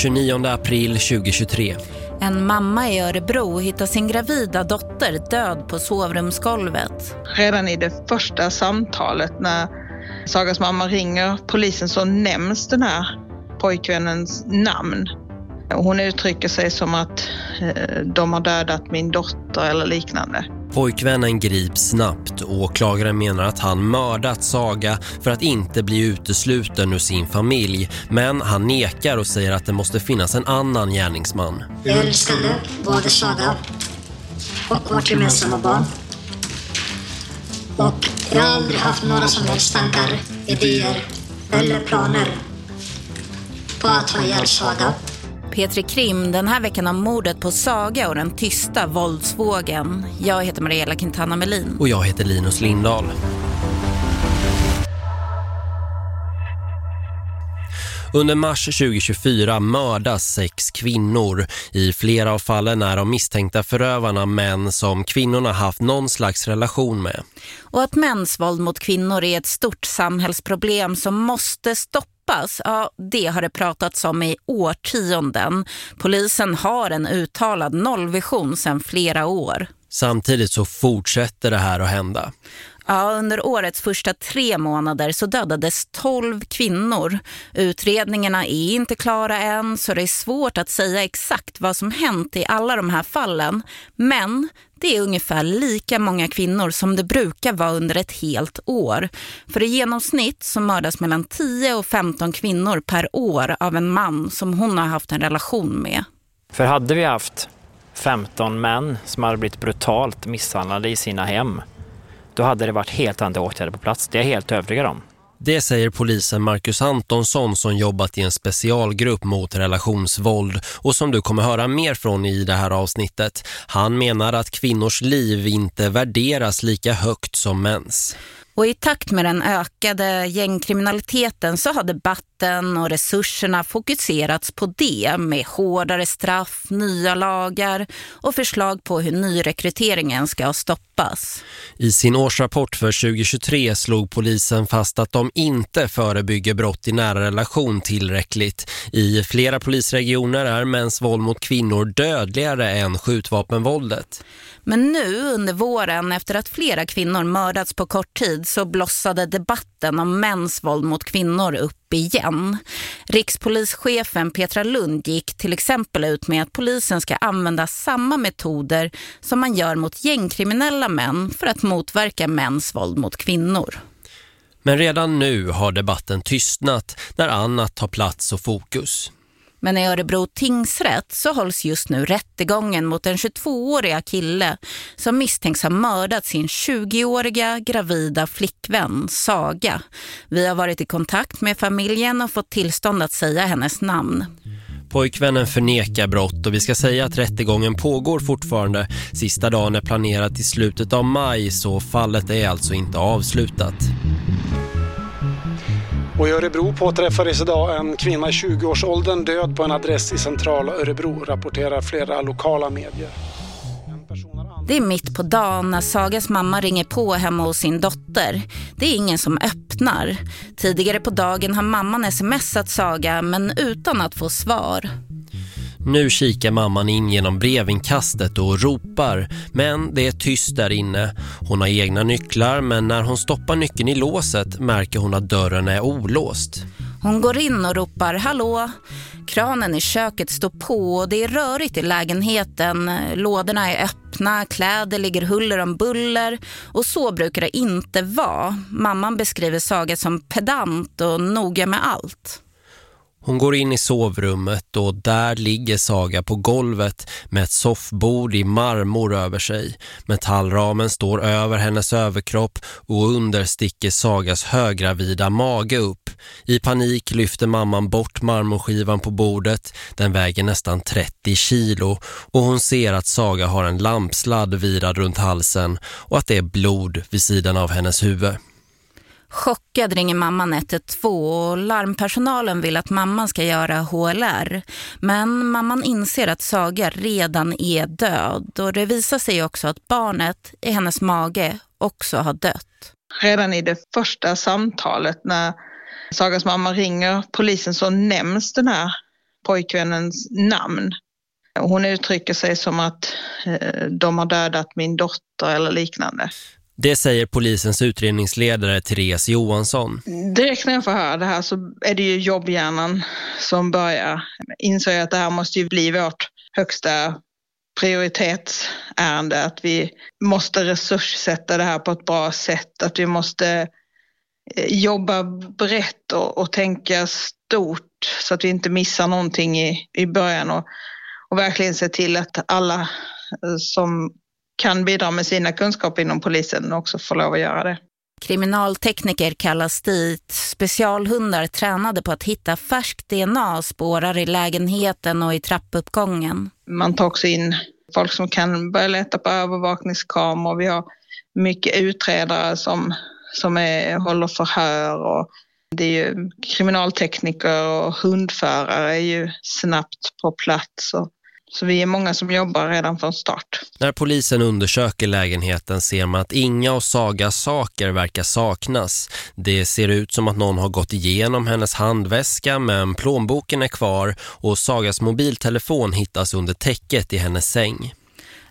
29 april 2023. En mamma i Örebro hittar sin gravida dotter död på sovrumsgolvet. Redan i det första samtalet när Sagas mamma ringer polisen så nämns den här pojkvännens namn. Hon uttrycker sig som att eh, de har dödat min dotter eller liknande. Pojkvännen grips snabbt och åklagaren menar att han mördat Saga för att inte bli utesluten ur sin familj. Men han nekar och säger att det måste finnas en annan gärningsman. Jag älskade både Saga och vårt gemensamma barn. Och jag har aldrig haft några som helst tankar, idéer eller planer på att ha ihjäl Saga. Petri Krim den här veckan om mordet på Saga och den tysta våldsvågen. Jag heter Mariella Quintana Melin. Och jag heter Linus Lindahl. Under mars 2024 mördas sex kvinnor. I flera av fallen är de misstänkta förövarna män som kvinnorna haft någon slags relation med. Och att mäns våld mot kvinnor är ett stort samhällsproblem som måste stoppas, ja det har det pratats om i årtionden. Polisen har en uttalad nollvision sedan flera år. Samtidigt så fortsätter det här att hända. Ja, under årets första tre månader så dödades 12 kvinnor. Utredningarna är inte klara än så det är svårt att säga exakt vad som hänt i alla de här fallen. Men det är ungefär lika många kvinnor som det brukar vara under ett helt år. För i genomsnitt så mördas mellan 10 och 15 kvinnor per år av en man som hon har haft en relation med. För hade vi haft 15 män som hade blivit brutalt misshandlade i sina hem då hade det varit helt andra åtgärder på plats. Det är jag helt övertygad om. Det säger polisen Marcus Antonsson som jobbat i en specialgrupp mot relationsvåld och som du kommer höra mer från i det här avsnittet. Han menar att kvinnors liv inte värderas lika högt som mäns. Och i takt med den ökade gängkriminaliteten så har debatten och resurserna fokuserats på det med hårdare straff, nya lagar och förslag på hur nyrekryteringen ska stoppas. I sin årsrapport för 2023 slog polisen fast att de inte förebygger brott i nära relation tillräckligt. I flera polisregioner är mäns våld mot kvinnor dödligare än skjutvapenvåldet. Men nu under våren efter att flera kvinnor mördats på kort tid så blossade debatten om mäns våld mot kvinnor upp igen. Rikspolischefen Petra Lund gick till exempel ut med att polisen ska använda samma metoder som man gör mot gängkriminella män för att motverka mäns våld mot kvinnor. Men redan nu har debatten tystnat när annat tar plats och fokus. Men i Örebro tingsrätt så hålls just nu rättegången mot en 22-åriga kille som misstänks ha mördat sin 20-åriga gravida flickvän Saga. Vi har varit i kontakt med familjen och fått tillstånd att säga hennes namn. Pojkvännen förnekar brott och vi ska säga att rättegången pågår fortfarande. Sista dagen är planerad till slutet av maj så fallet är alltså inte avslutat. Och i Örebro påträffades idag en kvinna i 20-årsåldern död på en adress i centrala Örebro, rapporterar flera lokala medier. Det är mitt på dagen när Sagas mamma ringer på hemma hos sin dotter. Det är ingen som öppnar. Tidigare på dagen har mamman smsat Saga men utan att få svar. Nu kikar mamman in genom brevinkastet och ropar, men det är tyst där inne. Hon har egna nycklar, men när hon stoppar nyckeln i låset märker hon att dörren är olåst. Hon går in och ropar hallå. Kranen i köket står på och det är rörigt i lägenheten. Lådorna är öppna, kläder ligger huller om buller och så brukar det inte vara. Mamman beskriver Saga som pedant och noga med allt. Hon går in i sovrummet och där ligger Saga på golvet med ett soffbord i marmor över sig. Metallramen står över hennes överkropp och under sticker Sagas högravida mage upp. I panik lyfter mamman bort marmorskivan på bordet. Den väger nästan 30 kilo och hon ser att Saga har en lampsladd virad runt halsen och att det är blod vid sidan av hennes huvud. Chockad ringer mamman 112 och larmpersonalen vill att mamman ska göra HLR. Men mamman inser att Saga redan är död och det visar sig också att barnet i hennes mage också har dött. Redan i det första samtalet när Sagas mamma ringer polisen så nämns den här pojkvännens namn. Hon uttrycker sig som att eh, de har dödat min dotter eller liknande. Det säger polisens utredningsledare Therese Johansson. Direkt när jag får höra det här så är det ju jobbhjärnan som börjar. inse att det här måste ju bli vårt högsta prioritetsärende. Att vi måste resurssätta det här på ett bra sätt. Att vi måste eh, jobba brett och, och tänka stort så att vi inte missar någonting i, i början. Och, och verkligen se till att alla eh, som kan bidra med sina kunskaper inom polisen också får lov att göra det. Kriminaltekniker kallas dit. Specialhundar tränade på att hitta färskt DNA spårar i lägenheten och i trappuppgången. Man tar också in folk som kan börja leta på övervakningskameror. Vi har mycket utredare som, som är, håller förhör och det är ju kriminaltekniker och hundförare är ju snabbt på plats. Och så vi är många som jobbar redan från start. När polisen undersöker lägenheten ser man att inga av Sagas saker verkar saknas. Det ser ut som att någon har gått igenom hennes handväska men plånboken är kvar och Sagas mobiltelefon hittas under täcket i hennes säng.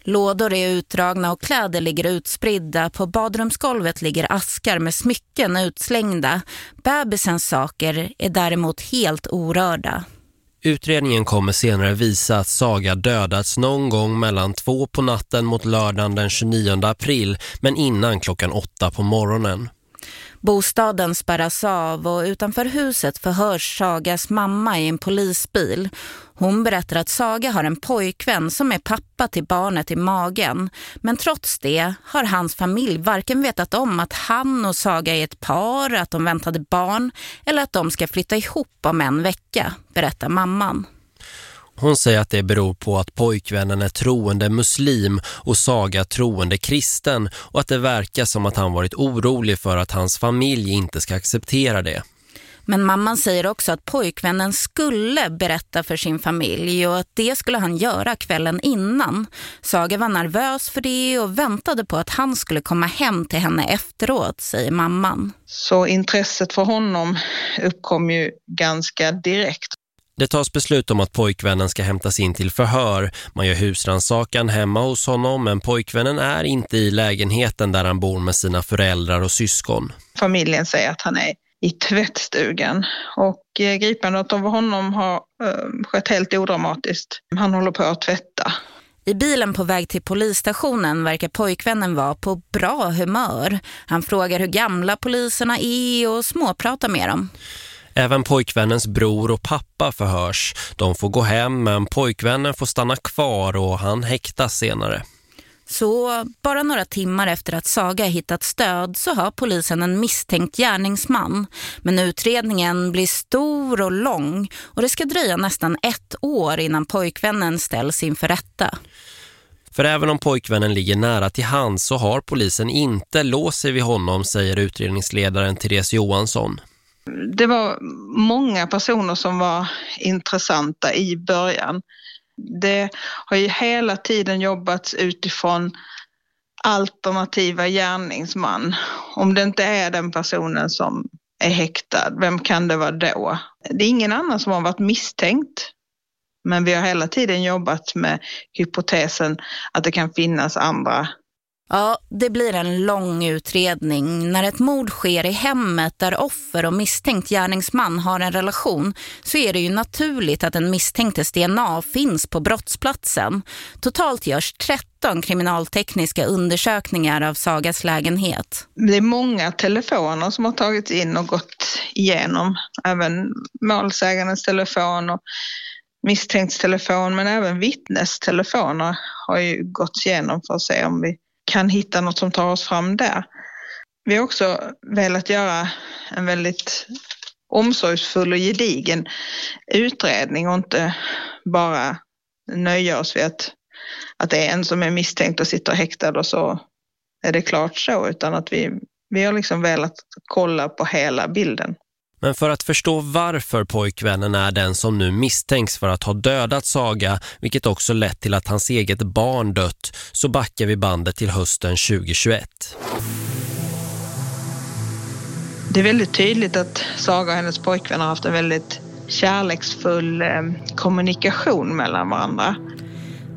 Lådor är utdragna och kläder ligger utspridda. På badrumsgolvet ligger askar med smycken utslängda. Bebisens saker är däremot helt orörda. Utredningen kommer senare visa att Saga dödats någon gång mellan två på natten mot lördagen den 29 april men innan klockan åtta på morgonen. Bostaden spärras av och utanför huset förhörs Sagas mamma i en polisbil. Hon berättar att Saga har en pojkvän som är pappa till barnet i magen. Men trots det har hans familj varken vetat om att han och Saga är ett par, att de väntade barn eller att de ska flytta ihop om en vecka, berättar mamman. Hon säger att det beror på att pojkvännen är troende muslim och Saga troende kristen och att det verkar som att han varit orolig för att hans familj inte ska acceptera det. Men mamman säger också att pojkvännen skulle berätta för sin familj och att det skulle han göra kvällen innan. Saga var nervös för det och väntade på att han skulle komma hem till henne efteråt, säger mamman. Så intresset för honom uppkom ju ganska direkt. Det tas beslut om att pojkvännen ska hämtas in till förhör. Man gör husransakan hemma hos honom men pojkvännen är inte i lägenheten där han bor med sina föräldrar och syskon. Familjen säger att han är i tvättstugan och eh, gripandet av honom har eh, skett helt odramatiskt. Han håller på att tvätta. I bilen på väg till polisstationen verkar pojkvännen vara på bra humör. Han frågar hur gamla poliserna är och småpratar med dem. Även pojkvännens bror och pappa förhörs. De får gå hem men pojkvännen får stanna kvar och han häktas senare. Så bara några timmar efter att Saga hittat stöd så har polisen en misstänkt gärningsman. Men utredningen blir stor och lång och det ska dröja nästan ett år innan pojkvännen ställs inför rätta. För även om pojkvännen ligger nära till hands så har polisen inte låst sig vid honom, säger utredningsledaren Therese Johansson. Det var många personer som var intressanta i början. Det har ju hela tiden jobbats utifrån alternativa gärningsman. Om det inte är den personen som är häktad, vem kan det vara då? Det är ingen annan som har varit misstänkt. Men vi har hela tiden jobbat med hypotesen att det kan finnas andra Ja, det blir en lång utredning. När ett mord sker i hemmet där offer och misstänkt gärningsman har en relation så är det ju naturligt att en misstänktes DNA finns på brottsplatsen. Totalt görs 13 kriminaltekniska undersökningar av Sagas lägenhet. Det är många telefoner som har tagits in och gått igenom. Även målsägandens telefon och misstänkts telefon men även vittnestelefoner har ju gått igenom för att se om vi kan hitta något som tar oss fram där. Vi har också velat göra en väldigt omsorgsfull och gedigen utredning och inte bara nöja oss vid att, att det är en som är misstänkt och sitter häktad och så är det klart så, utan att vi, vi har liksom velat kolla på hela bilden. Men för att förstå varför pojkvännen är den som nu misstänks för att ha dödat Saga, vilket också lett till att hans eget barn dött, så backar vi bandet till hösten 2021. Det är väldigt tydligt att Saga och hennes pojkvän har haft en väldigt kärleksfull eh, kommunikation mellan varandra.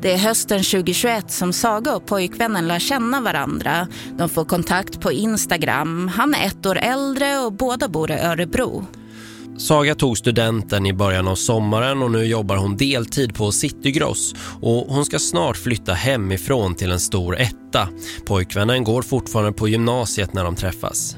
Det är hösten 2021 som Saga och pojkvännen lär känna varandra. De får kontakt på Instagram. Han är ett år äldre och båda bor i Örebro. Saga tog studenten i början av sommaren och nu jobbar hon deltid på Citygross och hon ska snart flytta hemifrån till en stor etta. Pojkvännen går fortfarande på gymnasiet när de träffas.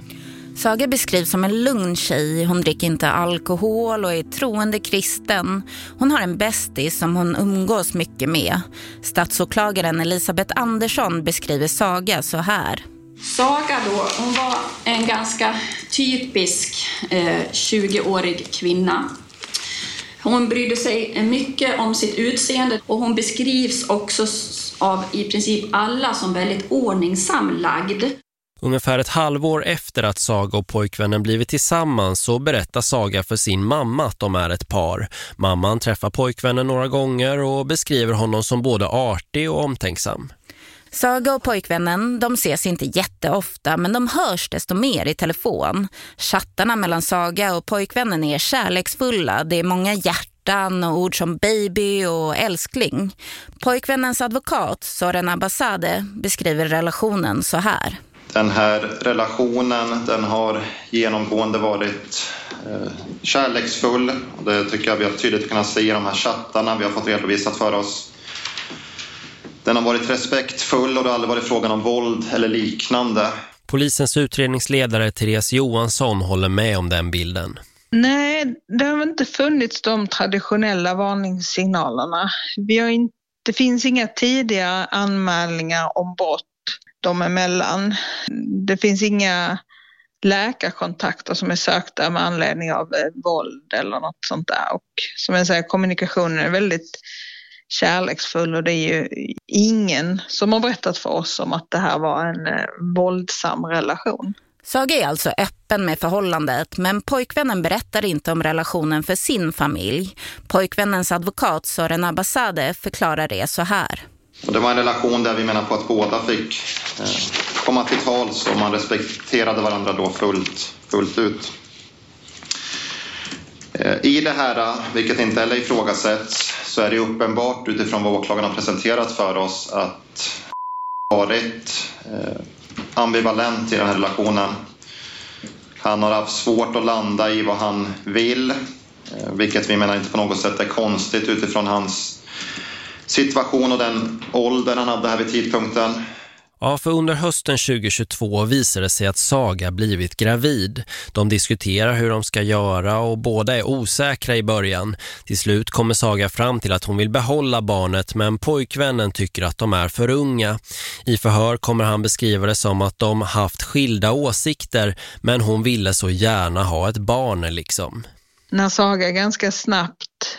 Saga beskrivs som en lugn tjej. Hon dricker inte alkohol och är troende kristen. Hon har en bästis som hon umgås mycket med. Statsåklagaren Elisabeth Andersson beskriver Saga så här. Saga då, hon var en ganska typisk eh, 20-årig kvinna. Hon brydde sig mycket om sitt utseende och hon beskrivs också av i princip alla som väldigt ordningsam lagd. Ungefär ett halvår efter att Saga och pojkvännen blivit tillsammans så berättar Saga för sin mamma att de är ett par. Mamman träffar pojkvännen några gånger och beskriver honom som både artig och omtänksam. Saga och pojkvännen, de ses inte jätteofta men de hörs desto mer i telefon. Chattarna mellan Saga och pojkvännen är kärleksfulla. Det är många hjärtan och ord som baby och älskling. Pojkvännens advokat, Soren Abbasade, beskriver relationen så här. Den här relationen den har genomgående varit eh, kärleksfull. Det tycker jag vi har tydligt kunnat se i de här chattarna vi har fått redovisat för oss. Den har varit respektfull och det har aldrig varit frågan om våld eller liknande. Polisens utredningsledare Therese Johansson håller med om den bilden. Nej, det har inte funnits de traditionella varningssignalerna. Vi har inte, det finns inga tidiga anmälningar om brott dem emellan. Det finns inga läkarkontakter som är sökta med anledning av eh, våld eller något sånt där. Och som jag säger, kommunikationen är väldigt kärleksfull och det är ju ingen som har berättat för oss om att det här var en eh, våldsam relation. Saga är alltså öppen med förhållandet men pojkvännen berättar inte om relationen för sin familj. Pojkvännens advokat Soren Abbasade förklarar det så här. Och det var en relation där vi menar på att båda fick eh, komma till tals och man respekterade varandra då fullt, fullt ut. Eh, I det här, vilket inte heller ifrågasätts, så är det uppenbart utifrån vad åklagaren har presenterat för oss att varit eh, ambivalent i den här relationen. Han har haft svårt att landa i vad han vill, vilket vi menar inte på något sätt är konstigt utifrån hans situation och den ålder han hade här vid tidpunkten. Ja, för under hösten 2022 visar det sig att Saga blivit gravid. De diskuterar hur de ska göra och båda är osäkra i början. Till slut kommer Saga fram till att hon vill behålla barnet men pojkvännen tycker att de är för unga. I förhör kommer han beskriva det som att de haft skilda åsikter men hon ville så gärna ha ett barn liksom. När Saga ganska snabbt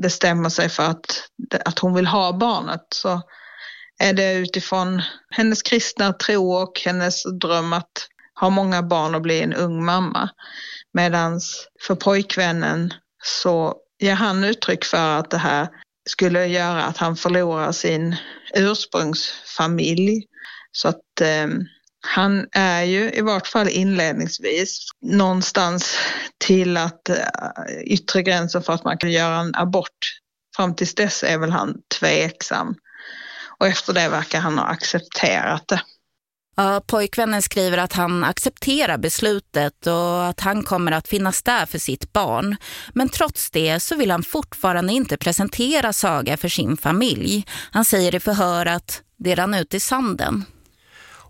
bestämmer sig för att, att hon vill ha barnet så är det utifrån hennes kristna tro och hennes dröm att ha många barn och bli en ung mamma. Medan för pojkvännen så ger han uttryck för att det här skulle göra att han förlorar sin ursprungsfamilj. Så att eh, han är ju i vart fall inledningsvis någonstans till att eh, yttre gränsen för att man kan göra en abort fram tills dess är väl han tveksam. Och efter det verkar han ha accepterat det. Ja, pojkvännen skriver att han accepterar beslutet och att han kommer att finnas där för sitt barn. Men trots det så vill han fortfarande inte presentera Saga för sin familj. Han säger i förhör att det rann ut i sanden.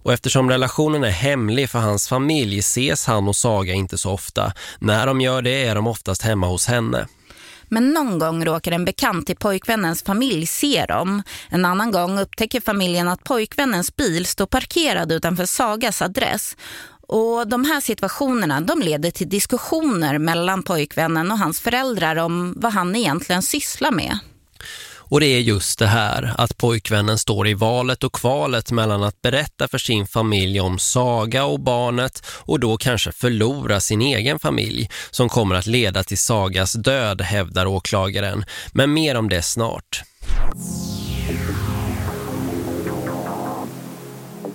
Och eftersom relationen är hemlig för hans familj ses han och Saga inte så ofta. När de gör det är de oftast hemma hos henne. Men någon gång råkar en bekant till pojkvännens familj se dem. En annan gång upptäcker familjen att pojkvännens bil står parkerad utanför Sagas adress. Och de här situationerna de leder till diskussioner mellan pojkvännen och hans föräldrar om vad han egentligen sysslar med. Och det är just det här, att pojkvännen står i valet och kvalet mellan att berätta för sin familj om Saga och barnet och då kanske förlora sin egen familj som kommer att leda till Sagas död, hävdar åklagaren. Men mer om det snart.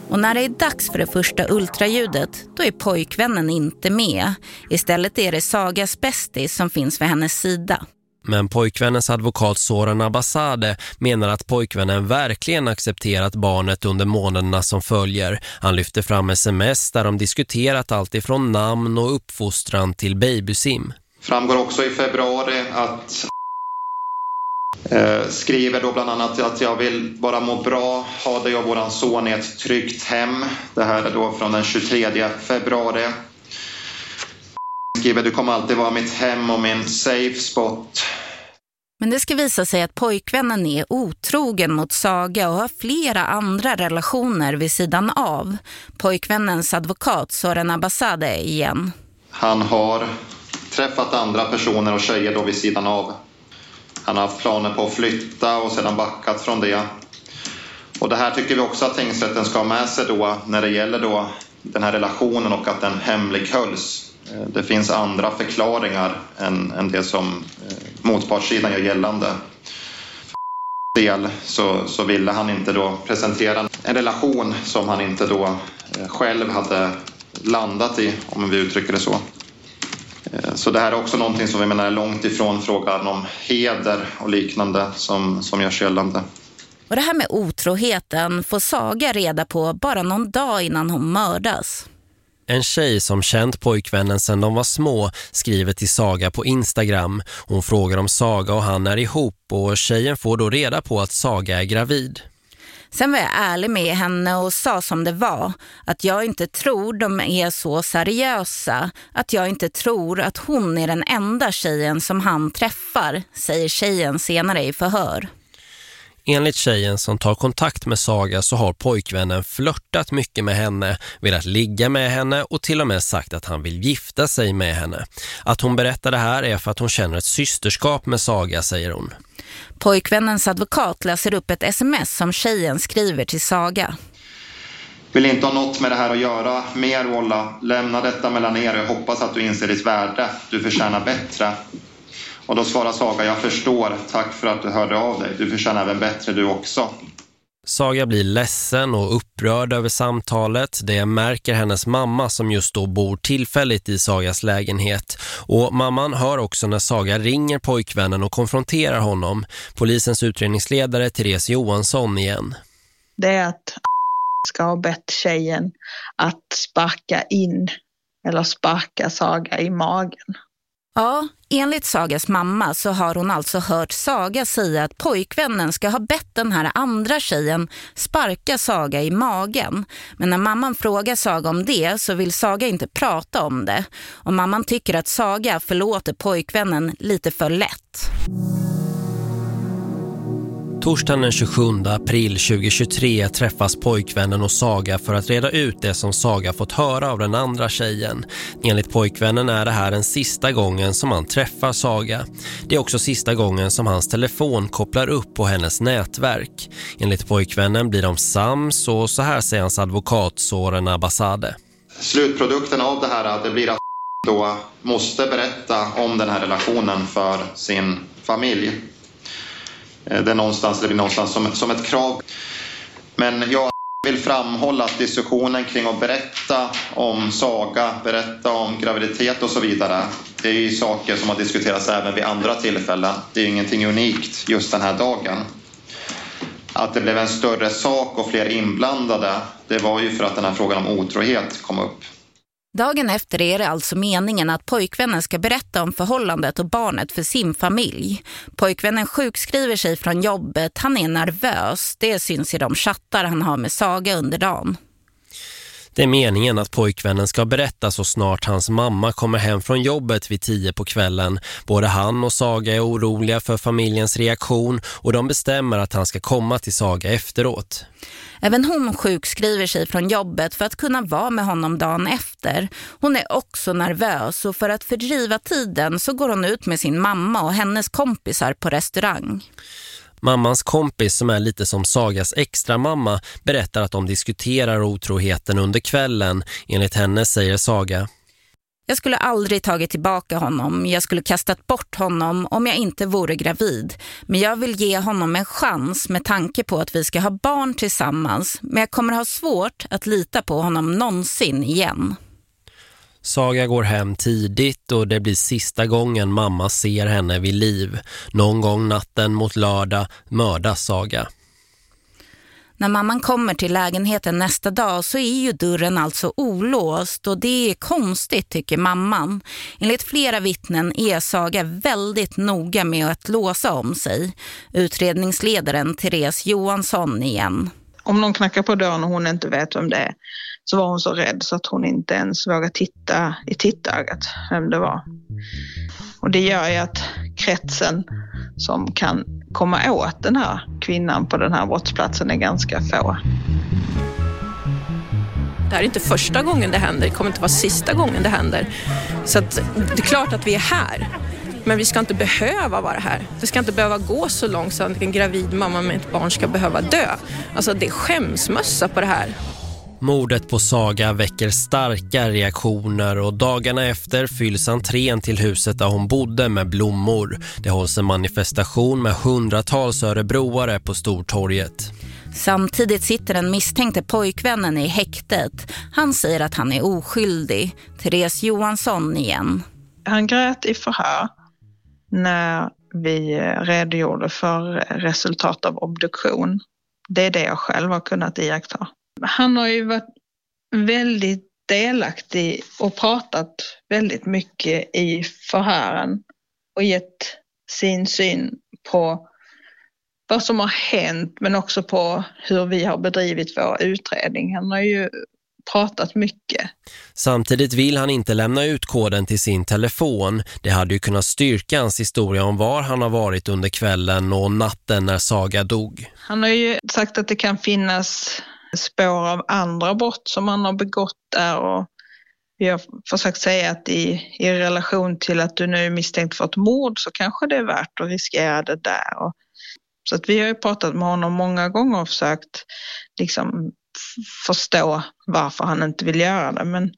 Och när det är dags för det första ultraljudet, då är pojkvännen inte med. Istället är det Sagas bästis som finns vid hennes sida. Men pojkvännens advokat Soran Abbasade menar att pojkvännen verkligen accepterat barnet under månaderna som följer. Han lyfter fram sms där de diskuterat allt ifrån namn och uppfostran till babysim. Framgår också i februari att eh, skriver då bland annat att jag vill bara må bra, ha dig och våran son i ett tryggt hem. Det här är då från den 23 februari skriver du kommer alltid vara mitt hem och min safe spot. Men det ska visa sig att pojkvännen är otrogen mot Saga och har flera andra relationer vid sidan av. Pojkvännens advokat Soren Abbasade igen. Han har träffat andra personer och tjejer då vid sidan av. Han har haft planer på att flytta och sedan backat från det. Och det här tycker vi också att tingsrätten ska ha med sig då när det gäller då den här relationen och att den hemlighölls. Eh, det finns andra förklaringar än, än det som eh, motpartssidan gör gällande. För del så, så ville han inte då presentera en relation som han inte då eh, själv hade landat i, om vi uttrycker det så. Så det här är också någonting som vi menar är långt ifrån frågan om heder och liknande som, som görs gällande. Och det här med otroheten får Saga reda på bara någon dag innan hon mördas. En tjej som känt pojkvännen sedan de var små skriver till Saga på Instagram. Hon frågar om Saga och han är ihop och tjejen får då reda på att Saga är gravid. Sen var jag ärlig med henne och sa som det var. Att jag inte tror de är så seriösa. Att jag inte tror att hon är den enda tjejen som han träffar, säger tjejen senare i förhör. Enligt tjejen som tar kontakt med Saga så har pojkvännen flörtat mycket med henne, velat ligga med henne och till och med sagt att han vill gifta sig med henne. Att hon berättar det här är för att hon känner ett systerskap med Saga, säger hon. Pojkvännens advokat läser upp ett sms som tjejen skriver till Saga. Vill inte ha något med det här att göra. Mer, Walla. Lämna detta mellan er och hoppas att du inser ditt värde. Du förtjänar bättre. Och då svarar Saga, jag förstår, tack för att du hörde av dig. Du förtjänar även bättre du också. Saga blir ledsen och upprörd över samtalet. Det märker hennes mamma som just då bor tillfälligt i Sagas lägenhet. Och mamman hör också när Saga ringer pojkvännen och konfronterar honom. Polisens utredningsledare Therese Johansson igen. Det är att ska ha bett tjejen att sparka in eller sparka Saga i magen. Ja, enligt Sagas mamma så har hon alltså hört Saga säga att pojkvännen ska ha bett den här andra tjejen sparka Saga i magen. Men när mamman frågar Saga om det så vill Saga inte prata om det. Och mamman tycker att Saga förlåter pojkvännen lite för lätt. Torsdagen den 27 april 2023 träffas pojkvännen och Saga för att reda ut det som Saga fått höra av den andra tjejen. Enligt pojkvännen är det här den sista gången som han träffar Saga. Det är också sista gången som hans telefon kopplar upp på hennes nätverk. Enligt pojkvännen blir de sams och så här säger hans advokat Soren Abbasade. Slutprodukten av det här är att det blir att då måste berätta om den här relationen för sin familj. Eh, det, är någonstans, det blir någonstans som, som ett krav. Men jag vill framhålla att diskussionen kring att berätta om saga, berätta om graviditet och så vidare, det är ju saker som har diskuterats även vid andra tillfällen. Det är ingenting unikt just den här dagen. Att det blev en större sak och fler inblandade, det var ju för att den här frågan om otrohet kom upp. Dagen efter är det alltså meningen att pojkvännen ska berätta om förhållandet och barnet för sin familj. Pojkvännen sjukskriver sig från jobbet, han är nervös. Det syns i de chattar han har med Saga under dagen. Det är meningen att pojkvännen ska berätta så snart hans mamma kommer hem från jobbet vid tio på kvällen. Både han och Saga är oroliga för familjens reaktion och de bestämmer att han ska komma till Saga efteråt. Även hon sjukskriver sig från jobbet för att kunna vara med honom dagen efter. Hon är också nervös och för att fördriva tiden så går hon ut med sin mamma och hennes kompisar på restaurang. Mammans kompis som är lite som Sagas extra mamma berättar att de diskuterar otroheten under kvällen. Enligt henne säger Saga. Jag skulle aldrig tagit tillbaka honom. Jag skulle kastat bort honom om jag inte vore gravid. Men jag vill ge honom en chans med tanke på att vi ska ha barn tillsammans. Men jag kommer ha svårt att lita på honom någonsin igen. Saga går hem tidigt och det blir sista gången mamma ser henne vid liv. Någon gång natten mot lördag mördas Saga. När mamman kommer till lägenheten nästa dag så är ju dörren alltså olåst och det är konstigt tycker mamman. Enligt flera vittnen är Saga väldigt noga med att låsa om sig. Utredningsledaren Therese Johansson igen. Om någon knackar på dörren och hon inte vet vem det är så var hon så rädd så att hon inte ens vågade titta i tittögat vem det var. Och det gör ju att kretsen som kan komma åt den här kvinnan på den här brottsplatsen är ganska få. Det här är inte första gången det händer, det kommer inte vara sista gången det händer. Så att, det är klart att vi är här. Men vi ska inte behöva vara här. Det ska inte behöva gå så långt så att en gravid mamma med ett barn ska behöva dö. Alltså det är skämsmössa på det här. Mordet på Saga väcker starka reaktioner och dagarna efter fylls entrén till huset där hon bodde med blommor. Det hålls en manifestation med hundratals örebroare på Stortorget. Samtidigt sitter den misstänkte pojkvännen i häktet. Han säger att han är oskyldig. Therese Johansson igen. Han grät i förhör när vi redogjorde för resultat av obduktion. Det är det jag själv har kunnat iaktta. Han har ju varit väldigt delaktig och pratat väldigt mycket i förhören och gett sin syn på vad som har hänt men också på hur vi har bedrivit vår utredning. Han har ju pratat mycket. Samtidigt vill han inte lämna ut koden till sin telefon. Det hade ju kunnat styrka hans historia om var han har varit under kvällen och natten när Saga dog. Han har ju sagt att det kan finnas spår av andra brott som han har begått där och vi har försökt säga att i, i relation till att du nu är misstänkt för ett mord så kanske det är värt att riskera det där. Och, så att vi har ju pratat med honom många gånger och försökt liksom förstå varför han inte vill göra det. Men,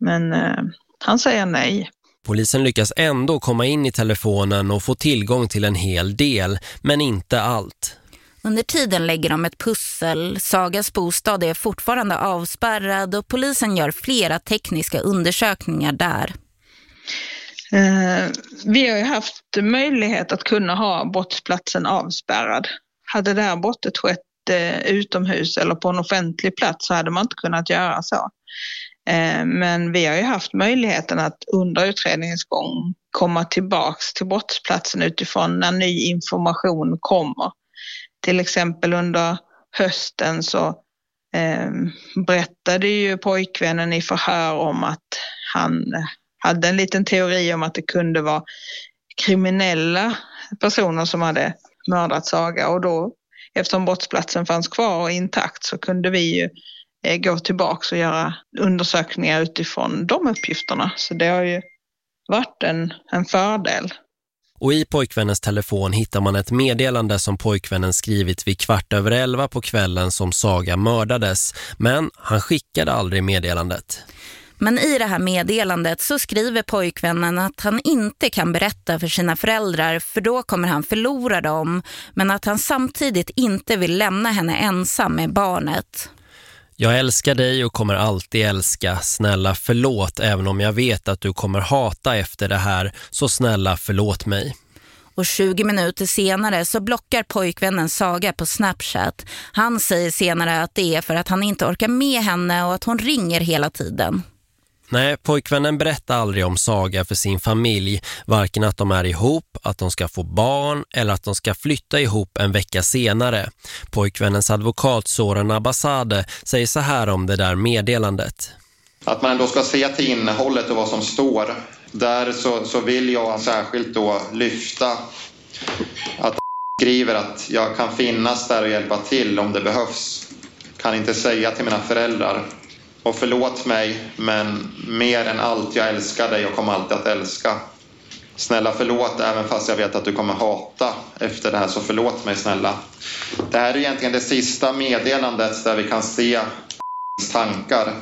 men eh, han säger nej. Polisen lyckas ändå komma in i telefonen och få tillgång till en hel del, men inte allt. Under tiden lägger de ett pussel. Sagas bostad är fortfarande avspärrad och polisen gör flera tekniska undersökningar där. Eh, vi har ju haft möjlighet att kunna ha brottsplatsen avspärrad. Hade det här brottet skett Eh, utomhus eller på en offentlig plats så hade man inte kunnat göra så. Eh, men vi har ju haft möjligheten att under utredningens gång komma tillbaks till brottsplatsen utifrån när ny information kommer. Till exempel under hösten så eh, berättade ju pojkvännen i förhör om att han hade en liten teori om att det kunde vara kriminella personer som hade mördat Saga och då eftersom brottsplatsen fanns kvar och intakt så kunde vi ju eh, gå tillbaks och göra undersökningar utifrån de uppgifterna. Så det har ju varit en, en fördel. Och i pojkvännens telefon hittar man ett meddelande som pojkvännen skrivit vid kvart över elva på kvällen som Saga mördades. Men han skickade aldrig meddelandet. Men i det här meddelandet så skriver pojkvännen att han inte kan berätta för sina föräldrar för då kommer han förlora dem. Men att han samtidigt inte vill lämna henne ensam med barnet. Jag älskar dig och kommer alltid älska. Snälla förlåt även om jag vet att du kommer hata efter det här. Så snälla förlåt mig. Och 20 minuter senare så blockar pojkvännen Saga på Snapchat. Han säger senare att det är för att han inte orkar med henne och att hon ringer hela tiden. Nej, pojkvännen berättar aldrig om Saga för sin familj. Varken att de är ihop, att de ska få barn eller att de ska flytta ihop en vecka senare. Pojkvännens advokat Soran Abbasade säger så här om det där meddelandet. Att man ändå ska se till innehållet och vad som står. Där så, så vill jag särskilt då lyfta att skriver att jag kan finnas där och hjälpa till om det behövs. Kan inte säga till mina föräldrar och förlåt mig, men mer än allt, jag älskar dig och kommer alltid att älska. Snälla förlåt, även fast jag vet att du kommer hata efter det här, så förlåt mig snälla. Det här är egentligen det sista meddelandet där vi kan se tankar.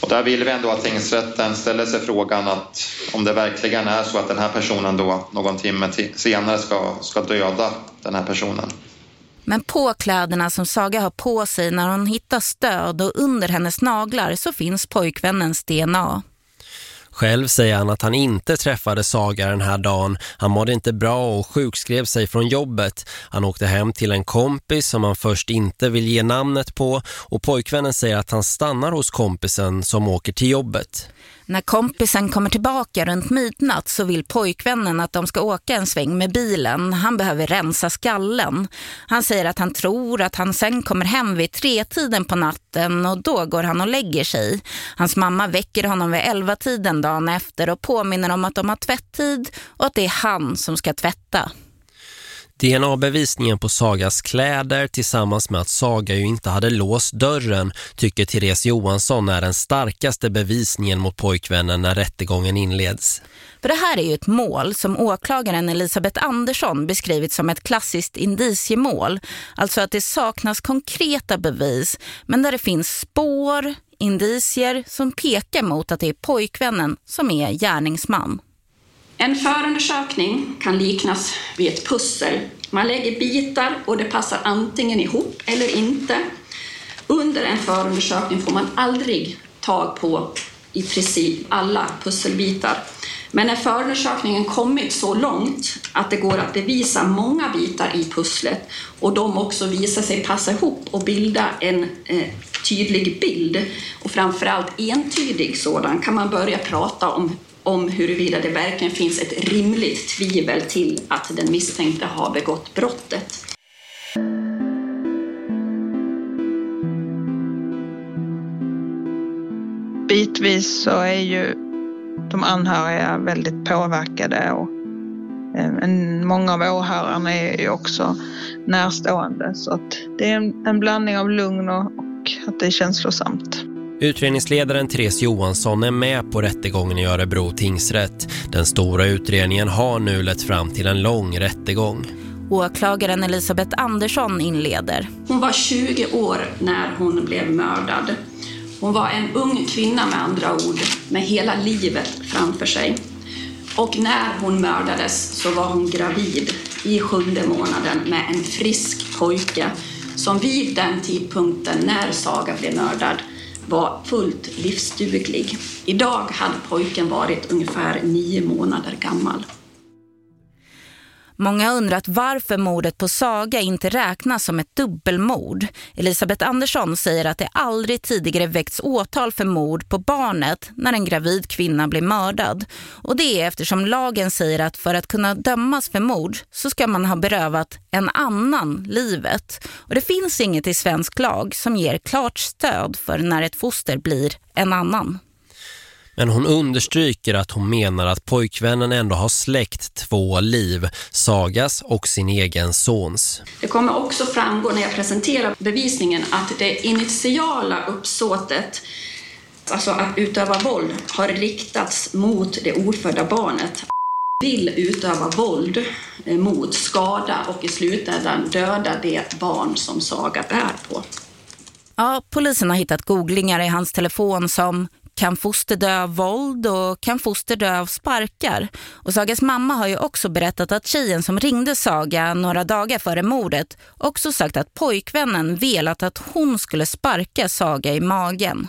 Och där vill vi ändå att tingsrätten ställer sig frågan att om det verkligen är så att den här personen då någon timme senare ska, ska döda den här personen. Men på kläderna som Saga har på sig när hon hittar stöd och under hennes naglar så finns pojkvännens DNA. Själv säger han att han inte träffade Saga den här dagen. Han mådde inte bra och sjukskrev sig från jobbet. Han åkte hem till en kompis som han först inte vill ge namnet på och pojkvännen säger att han stannar hos kompisen som åker till jobbet. När kompisen kommer tillbaka runt midnatt så vill pojkvännen att de ska åka en sväng med bilen. Han behöver rensa skallen. Han säger att han tror att han sen kommer hem vid tretiden på natten och då går han och lägger sig. Hans mamma väcker honom vid elva tiden dagen efter och påminner om att de har tvätttid och att det är han som ska tvätta. DNA-bevisningen på Sagas kläder tillsammans med att Saga ju inte hade låst dörren tycker Therese Johansson är den starkaste bevisningen mot pojkvännen när rättegången inleds. För det här är ju ett mål som åklagaren Elisabeth Andersson beskrivit som ett klassiskt indiciemål. Alltså att det saknas konkreta bevis men där det finns spår, indicier som pekar mot att det är pojkvännen som är gärningsman. En förundersökning kan liknas vid ett pussel. Man lägger bitar och det passar antingen ihop eller inte. Under en förundersökning får man aldrig tag på i princip alla pusselbitar. Men när förundersökningen kommit så långt att det går att bevisa många bitar i pusslet och de också visar sig passa ihop och bilda en eh, tydlig bild och framförallt entydig sådan kan man börja prata om om huruvida det verkligen finns ett rimligt tvivel till att den misstänkte har begått brottet. Bitvis så är ju de anhöriga väldigt påverkade och eh, många av åhörarna är ju också närstående så att det är en, blandning av lugn och, och att det är känslosamt. Utredningsledaren Therese Johansson är med på rättegången i Örebro tingsrätt. Den stora utredningen har nu lett fram till en lång rättegång. Åklagaren Elisabeth Andersson inleder. Hon var 20 år när hon blev mördad. Hon var en ung kvinna med andra ord, med hela livet framför sig. Och när hon mördades så var hon gravid i sjunde månaden med en frisk pojke som vid den tidpunkten när Saga blev mördad var fullt livsduglig. Idag hade pojken varit ungefär nio månader gammal. Många har undrat varför mordet på Saga inte räknas som ett dubbelmord. Elisabeth Andersson säger att det aldrig tidigare väckts åtal för mord på barnet när en gravid kvinna blir mördad. Och det är eftersom lagen säger att för att kunna dömas för mord så ska man ha berövat en annan livet. Och det finns inget i svensk lag som ger klart stöd för när ett foster blir en annan. Men hon understryker att hon menar att pojkvännen ändå har släckt två liv, Sagas och sin egen sons. Det kommer också framgå när jag presenterar bevisningen att det initiala uppsåtet, alltså att utöva våld, har riktats mot det ofödda barnet vill utöva våld eh, mot, skada och i slutändan döda det barn som Saga bär på. Ja, polisen har hittat googlingar i hans telefon som kan foster dö av våld och kan foster dö av sparkar? Och Sagas mamma har ju också berättat att tjejen som ringde Saga några dagar före mordet också sagt att pojkvännen velat att hon skulle sparka Saga i magen.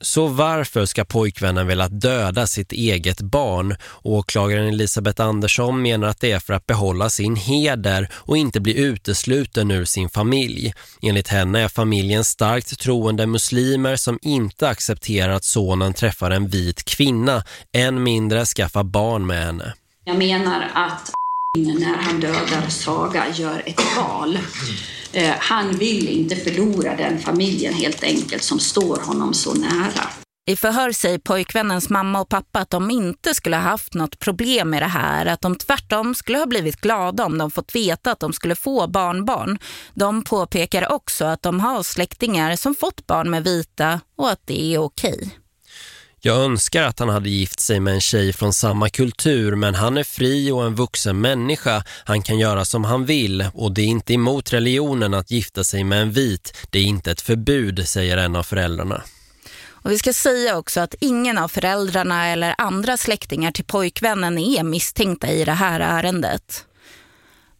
Så varför ska pojkvännen vilja döda sitt eget barn? Åklagaren Elisabeth Andersson menar att det är för att behålla sin heder och inte bli utesluten ur sin familj. Enligt henne är familjen starkt troende muslimer som inte accepterar att sonen träffar en vit kvinna, än mindre skaffa barn med henne. Jag menar att när han dödar Saga gör ett val. Eh, han vill inte förlora den familjen helt enkelt som står honom så nära. I förhör säger pojkvännens mamma och pappa att de inte skulle ha haft något problem med det här. Att de tvärtom skulle ha blivit glada om de fått veta att de skulle få barnbarn. De påpekar också att de har släktingar som fått barn med vita och att det är okej. Jag önskar att han hade gift sig med en tjej från samma kultur men han är fri och en vuxen människa. Han kan göra som han vill och det är inte emot religionen att gifta sig med en vit. Det är inte ett förbud, säger en av föräldrarna. Och vi ska säga också att ingen av föräldrarna eller andra släktingar till pojkvännen är misstänkta i det här ärendet.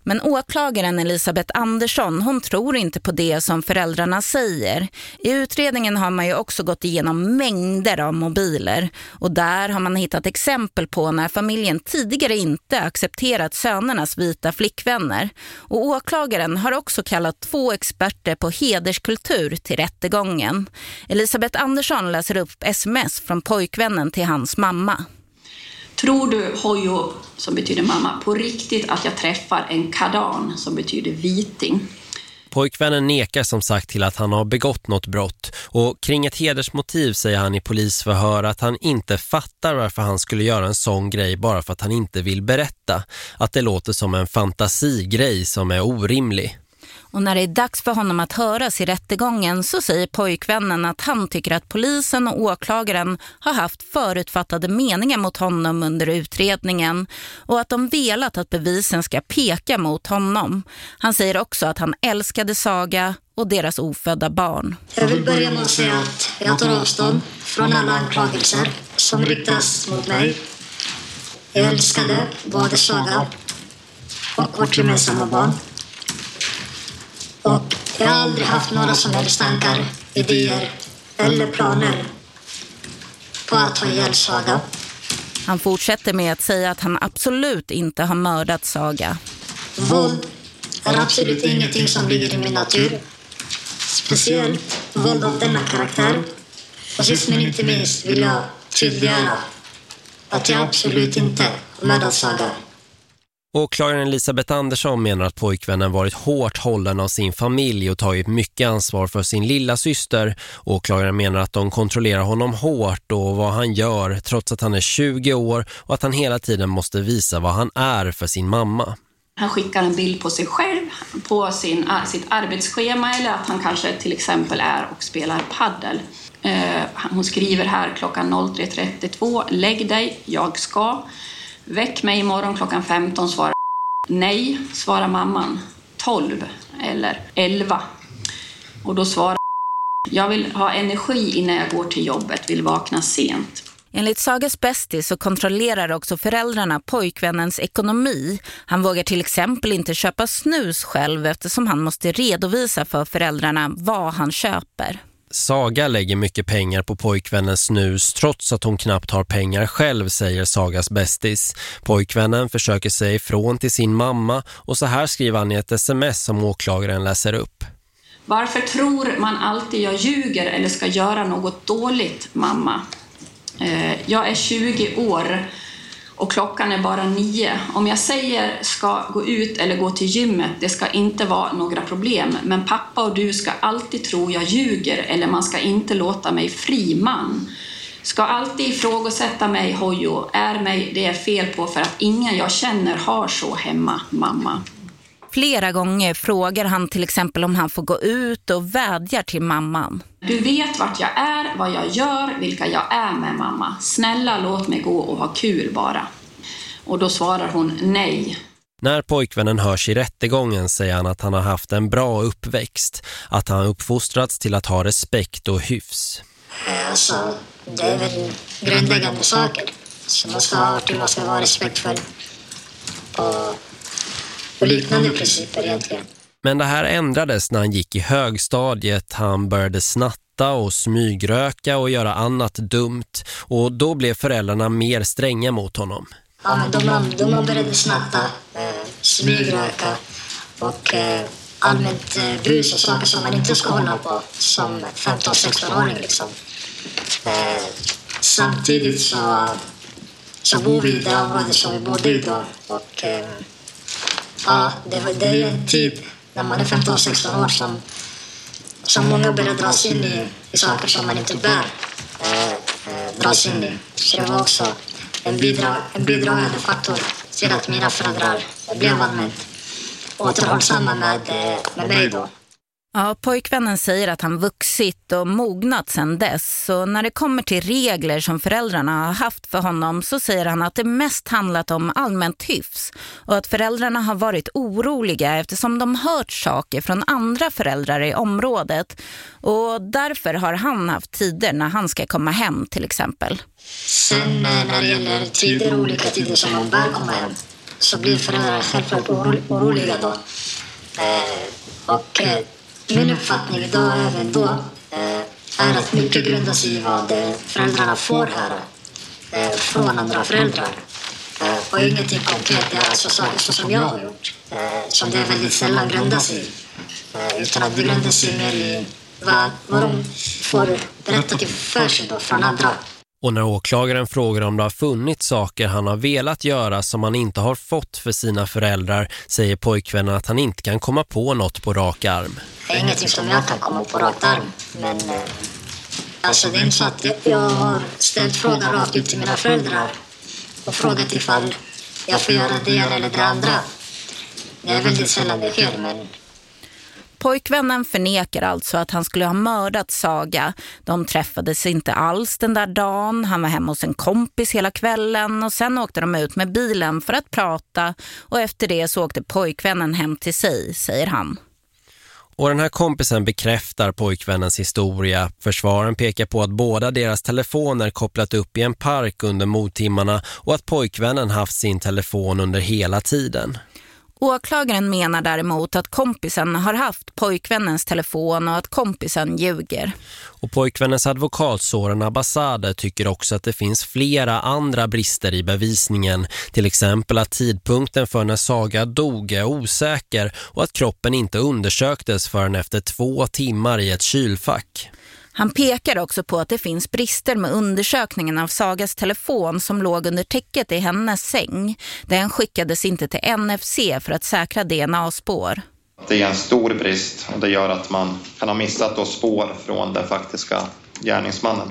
Men åklagaren Elisabeth Andersson, hon tror inte på det som föräldrarna säger. I utredningen har man ju också gått igenom mängder av mobiler och där har man hittat exempel på när familjen tidigare inte accepterat sönernas vita flickvänner. Och åklagaren har också kallat två experter på hederskultur till rättegången. Elisabeth Andersson läser upp sms från pojkvännen till hans mamma. Tror du, Hojo, som betyder mamma, på riktigt att jag träffar en kadan som betyder viting? Pojkvännen nekar som sagt till att han har begått något brott och kring ett hedersmotiv säger han i polisförhör att han inte fattar varför han skulle göra en sån grej bara för att han inte vill berätta. Att det låter som en fantasigrej som är orimlig. Och när det är dags för honom att höras i rättegången så säger pojkvännen att han tycker att polisen och åklagaren har haft förutfattade meningar mot honom under utredningen och att de velat att bevisen ska peka mot honom. Han säger också att han älskade Saga och deras ofödda barn. Jag vill börja med att säga att jag tar avstånd från alla anklagelser som riktas mot mig. Jag älskade både Saga och vårt gemensamma barn. Och jag har aldrig haft några som helst tankar, idéer eller planer på att ha ihjäl Saga. Han fortsätter med att säga att han absolut inte har mördat Saga. Våld är absolut ingenting som ligger i min natur. Speciellt våld av denna karaktär. Och sist men inte minst vill jag tydliggöra att jag absolut inte har mördat Saga. Åklagaren Elisabeth Andersson menar att pojkvännen varit hårt hållen av sin familj och tagit mycket ansvar för sin lilla syster. Åklagaren menar att de kontrollerar honom hårt och vad han gör trots att han är 20 år och att han hela tiden måste visa vad han är för sin mamma. Han skickar en bild på sig själv, på sin, sitt arbetsschema eller att han kanske till exempel är och spelar paddel. Eh, hon skriver här klockan 03.32, lägg dig, jag ska. Väck mig imorgon klockan 15, svarar Nej, svarar mamman. 12 eller 11. Och då svarar Jag vill ha energi innan jag går till jobbet, vill vakna sent. Enligt Sagas bästis så kontrollerar också föräldrarna pojkvännens ekonomi. Han vågar till exempel inte köpa snus själv eftersom han måste redovisa för föräldrarna vad han köper. Saga lägger mycket pengar på pojkvännens snus trots att hon knappt har pengar själv, säger Sagas bästis. Pojkvännen försöker sig ifrån till sin mamma och så här skriver han i ett sms som åklagaren läser upp. Varför tror man alltid jag ljuger eller ska göra något dåligt, mamma? Eh, jag är 20 år och klockan är bara nio. Om jag säger ska gå ut eller gå till gymmet, det ska inte vara några problem. Men pappa och du ska alltid tro jag ljuger eller man ska inte låta mig fri man. Ska alltid ifrågasätta mig, Hojo, är mig det är fel på för att ingen jag känner har så hemma, mamma. Flera gånger frågar han till exempel om han får gå ut och vädjar till mamman. Du vet vart jag är, vad jag gör, vilka jag är med mamma. Snälla låt mig gå och ha kul bara. Och då svarar hon nej. När pojkvännen hörs i rättegången säger han att han har haft en bra uppväxt. Att han uppfostrats till att ha respekt och hyfs. Alltså, det är väl grundläggande saker som man ska ha till man ska vara respektfull. Och och liknande principer egentligen. Men det här ändrades när han gick i högstadiet. Han började snatta och smygröka och göra annat dumt. Och då blev föräldrarna mer stränga mot honom. Ja, men de, de började snatta, eh, smygröka och eh, allmänt eh, bus och saker som man inte ska hålla på som 15-16-åring. Liksom. Eh, samtidigt så, så bor vi i det område som vi bodde i då. Och, eh, Ja, det, det är en tid när man är 15-16 år som, som många börjar dras in i, i saker som man inte bör eh, dras in i. Så det var också en, bidra, en bidragande faktor till att mina föräldrar blev allmänt återhållsamma med, eh, med mig då. Ja, pojkvännen säger att han vuxit och mognat sedan dess. Så när det kommer till regler som föräldrarna har haft för honom så säger han att det mest handlat om allmänt hyfs. Och att föräldrarna har varit oroliga eftersom de hört saker från andra föräldrar i området. Och därför har han haft tider när han ska komma hem till exempel. Sen eh, när det gäller tider, olika tider som man bör komma hem så blir föräldrar självklart oroliga då. Eh, och eh, min uppfattning idag även då eh, är att mycket grundas i vad eh, föräldrarna får höra eh, från andra föräldrar. Eh, och ingenting konkret är alltså så, så som jag har gjort, eh, som det väldigt sällan grundas i. Utan att det grundas i mer i vad, vad de får berätta till för sig då från andra. Och när åklagaren frågar om det har funnits saker han har velat göra som han inte har fått för sina föräldrar säger pojkvännen att han inte kan komma på något på rak arm. Det är ingenting som jag kan komma på rak arm, men eh, alltså det är inte så att jag har ställt frågan rakt ut till mina föräldrar och frågat ifall jag får göra det eller det andra. Det är väldigt sällan det sker, men Pojkvännen förnekar alltså att han skulle ha mördat Saga. De träffades inte alls den där dagen. Han var hemma hos en kompis hela kvällen och sen åkte de ut med bilen för att prata och efter det så åkte pojkvännen hem till sig, säger han. Och den här kompisen bekräftar pojkvännens historia. Försvaren pekar på att båda deras telefoner kopplat upp i en park under mottimmarna och att pojkvännen haft sin telefon under hela tiden. Åklagaren menar däremot att kompisen har haft pojkvännens telefon och att kompisen ljuger. Och pojkvännens advokat Soran Abbasade tycker också att det finns flera andra brister i bevisningen. Till exempel att tidpunkten för när Saga dog är osäker och att kroppen inte undersöktes förrän efter två timmar i ett kylfack. Han pekar också på att det finns brister med undersökningen av Sagas telefon som låg under täcket i hennes säng. Den skickades inte till NFC för att säkra DNA-spår. Det är en stor brist och det gör att man kan ha missat då spår från den faktiska gärningsmannen.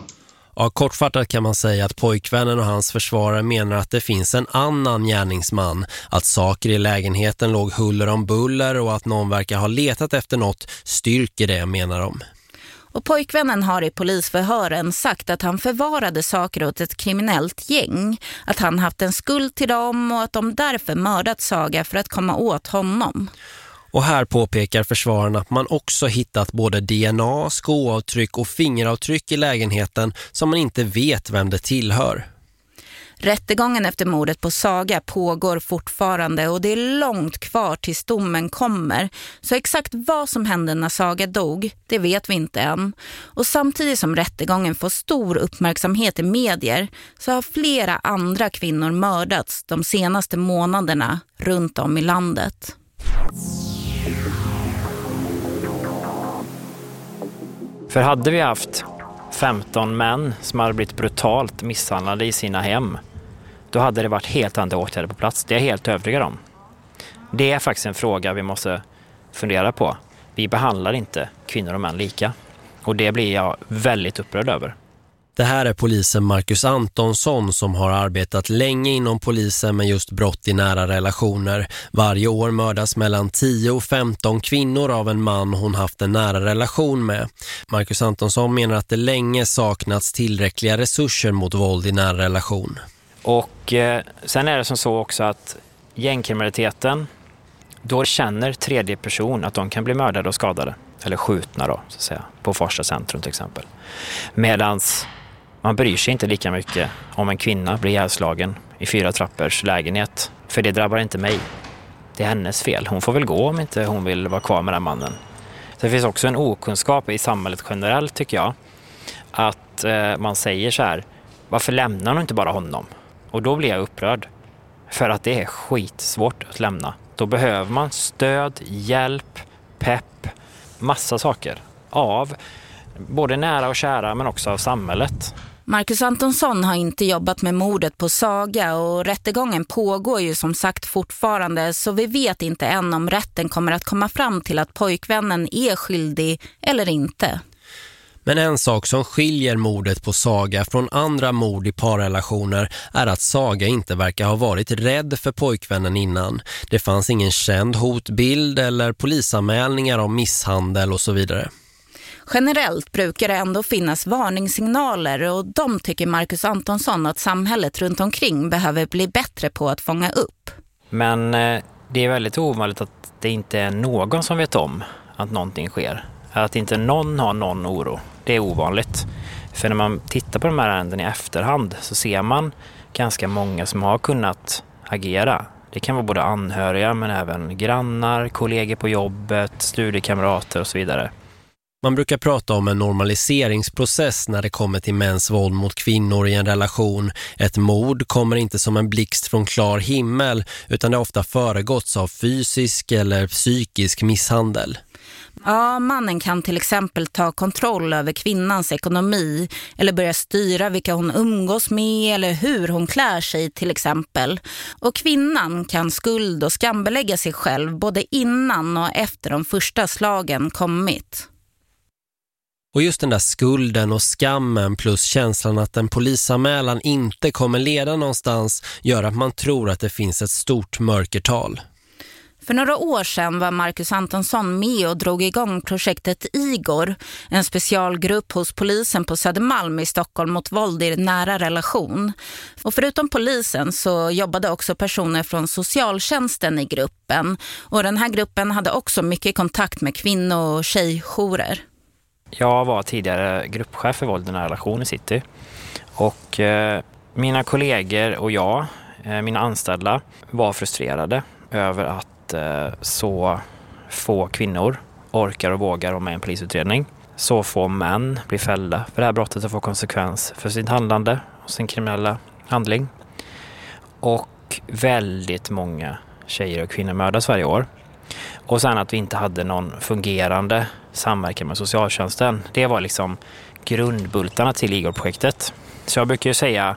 Ja, kortfattat kan man säga att pojkvännen och hans försvarare menar att det finns en annan gärningsman. Att saker i lägenheten låg huller om buller och att någon verkar ha letat efter något styrker det, menar de. Och pojkvännen har i polisförhören sagt att han förvarade saker åt ett kriminellt gäng. Att han haft en skuld till dem och att de därför mördat Saga för att komma åt honom. Och här påpekar försvararna att man också hittat både DNA, skoavtryck och fingeravtryck i lägenheten som man inte vet vem det tillhör. Rättegången efter mordet på Saga pågår fortfarande och det är långt kvar tills domen kommer. Så exakt vad som hände när Saga dog, det vet vi inte än. Och samtidigt som rättegången får stor uppmärksamhet i medier så har flera andra kvinnor mördats de senaste månaderna runt om i landet. För hade vi haft 15 män som hade blivit brutalt misshandlade i sina hem då hade det varit helt andra åtgärder på plats. Det är jag helt övertygad om. Det är faktiskt en fråga vi måste fundera på. Vi behandlar inte kvinnor och män lika. Och det blir jag väldigt upprörd över. Det här är polisen Marcus Antonsson som har arbetat länge inom polisen med just brott i nära relationer. Varje år mördas mellan 10 och 15 kvinnor av en man hon haft en nära relation med. Marcus Antonsson menar att det länge saknats tillräckliga resurser mot våld i nära relation. Och eh, sen är det som så också att gängkriminaliteten, då känner tredje person att de kan bli mördade och skadade. Eller skjutna då, så att säga, på Farsta centrum till exempel. Medans man bryr sig inte lika mycket om en kvinna blir ihjälslagen i fyra trappers lägenhet. För det drabbar inte mig. Det är hennes fel. Hon får väl gå om inte hon vill vara kvar med den mannen. det finns också en okunskap i samhället generellt tycker jag. Att eh, man säger så här, varför lämnar hon inte bara honom? Och då blir jag upprörd. För att det är skitsvårt att lämna. Då behöver man stöd, hjälp, pepp, massa saker. Av både nära och kära men också av samhället. Marcus Antonsson har inte jobbat med mordet på Saga och rättegången pågår ju som sagt fortfarande så vi vet inte än om rätten kommer att komma fram till att pojkvännen är skyldig eller inte. Men en sak som skiljer mordet på Saga från andra mord i parrelationer är att Saga inte verkar ha varit rädd för pojkvännen innan. Det fanns ingen känd hotbild eller polisanmälningar om misshandel och så vidare. Generellt brukar det ändå finnas varningssignaler och de tycker Marcus Antonsson att samhället runt omkring behöver bli bättre på att fånga upp. Men eh, det är väldigt ovanligt att det inte är någon som vet om att någonting sker. Att inte någon har någon oro. Det är ovanligt. För när man tittar på de här ärendena i efterhand så ser man ganska många som har kunnat agera. Det kan vara både anhöriga men även grannar, kollegor på jobbet, studiekamrater och så vidare. Man brukar prata om en normaliseringsprocess när det kommer till mäns våld mot kvinnor i en relation. Ett mord kommer inte som en blixt från klar himmel utan det har ofta föregåtts av fysisk eller psykisk misshandel. Ja, mannen kan till exempel ta kontroll över kvinnans ekonomi eller börja styra vilka hon umgås med eller hur hon klär sig till exempel. Och kvinnan kan skuld- och skambelägga sig själv både innan och efter de första slagen kommit. Och just den där skulden och skammen plus känslan att en polisanmälan inte kommer leda någonstans gör att man tror att det finns ett stort mörkertal. För några år sedan var Marcus Antonsson med och drog igång projektet Igor, en specialgrupp hos polisen på Södermalm i Stockholm mot våld i nära relation. Och förutom polisen så jobbade också personer från socialtjänsten i gruppen. Och den här gruppen hade också mycket kontakt med kvinno- och tjejjourer. Jag var tidigare gruppchef för våld i nära relation i City. Och eh, mina kollegor och jag, eh, mina anställda, var frustrerade över att eh, så få kvinnor orkar och vågar vara med i en polisutredning. Så få män blir fällda för det här brottet och får konsekvens för sitt handlande och sin kriminella handling. Och väldigt många tjejer och kvinnor mördas varje år. Och sen att vi inte hade någon fungerande samverkan med socialtjänsten. Det var liksom grundbultarna till Igor-projektet. Så jag brukar ju säga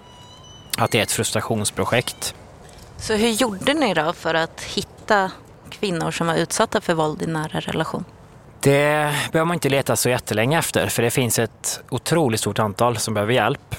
att det är ett frustrationsprojekt. Så hur gjorde ni då för att hitta kvinnor som var utsatta för våld i nära relation? Det behöver man inte leta så jättelänge efter för det finns ett otroligt stort antal som behöver hjälp.